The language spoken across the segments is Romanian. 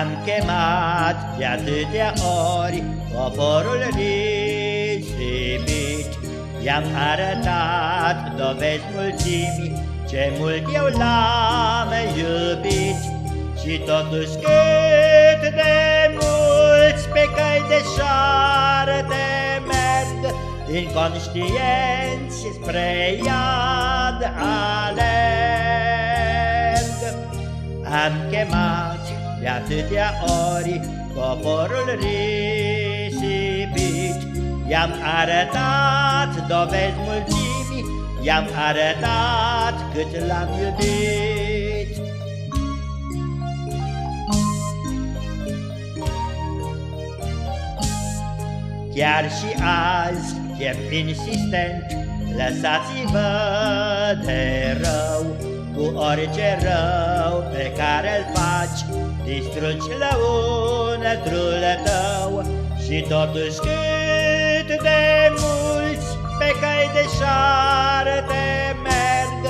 Am chemat de atâtea ori poporul risipit. I-am arătat dovezi mulțimi ce mult eu l-am iubit. Și totuși cât de mulți pe căi de șarte merg Inconștienți spre iad alerg Am chemat de atâtea ori poporul risipit I-am arătat dovezi mulțimi I-am arătat cât l-am iubit. Chiar și azi chem insistent Lăsați-vă de rău Cu orice rău pe care îl faci Distrugi lăunătrul tău Și totuși cât de mulți Pe căi de șarte merg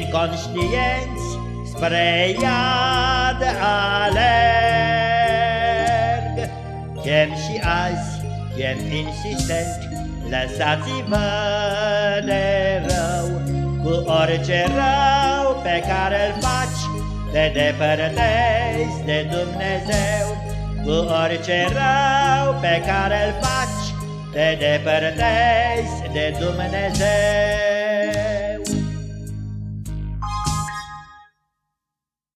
Inconștienți spre iad alerg. Chem și azi, chem insistent Lăsați-vă de rău. Cu orice rău pe care îl faci Te depărtezi de Dumnezeu Cu orice rău pe care îl faci Te depărtezi de Dumnezeu